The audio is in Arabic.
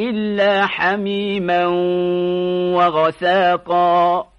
إلا حميما وغساقا